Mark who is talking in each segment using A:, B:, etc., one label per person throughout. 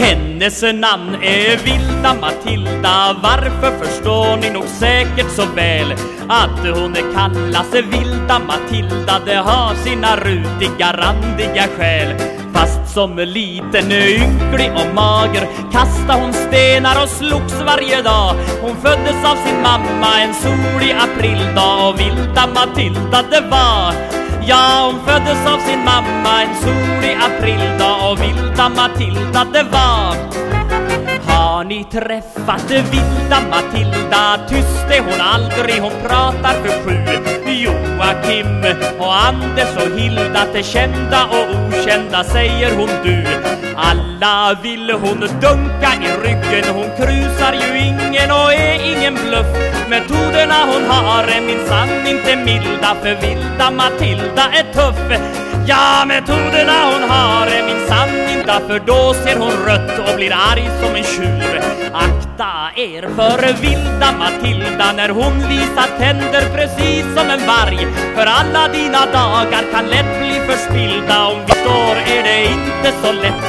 A: Hennes namn är Vilda Matilda. Varför förstår ni nog säkert så väl Att hon kallas Vilda Matilda? Det har sina rutiga, randiga skäl. Fast som liten, ynklig och mager kastade hon stenar och slogs varje dag. Hon föddes av sin mamma en solig aprildag och Vilda Matilda det var Ja, hon föddes av sin mamma en solig aprildag och Vilda Matilda det var har ni träffat vilda Matilda? Tyst är hon aldrig, hon pratar för sju Joakim och Anders och Hilda det kända och kända säger hon du. Alla vill hon dunka i ryggen, hon krusar ju ingen och är ingen bluff. Metoderna hon har är minsann inte milda för vilda Matilda är tuff. Ja, metoderna hon har är minsann inte för då ser hon rött och blir arg som en tjur Akta er för vilda Matilda när hon visar tänder precis som en varg. För alla dina dagar kan lätt bli förspillda Om vi står är det inte så lätt.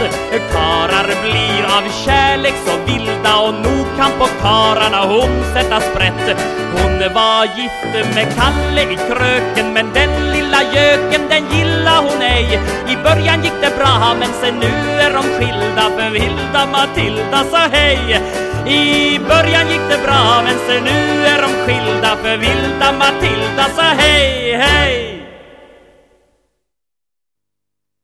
A: Karar blir av kärlek så vilda och nog kan på kararna hon sätta sprätt. Hon var gift med Kalle i kröken men den lilla göken den gillar hon ej. I början gick det bra men sen nu är de skilda för vilda Matilda sa hej. I början gick det bra men sen nu är de skilda för vilda Matilda sa hej hej.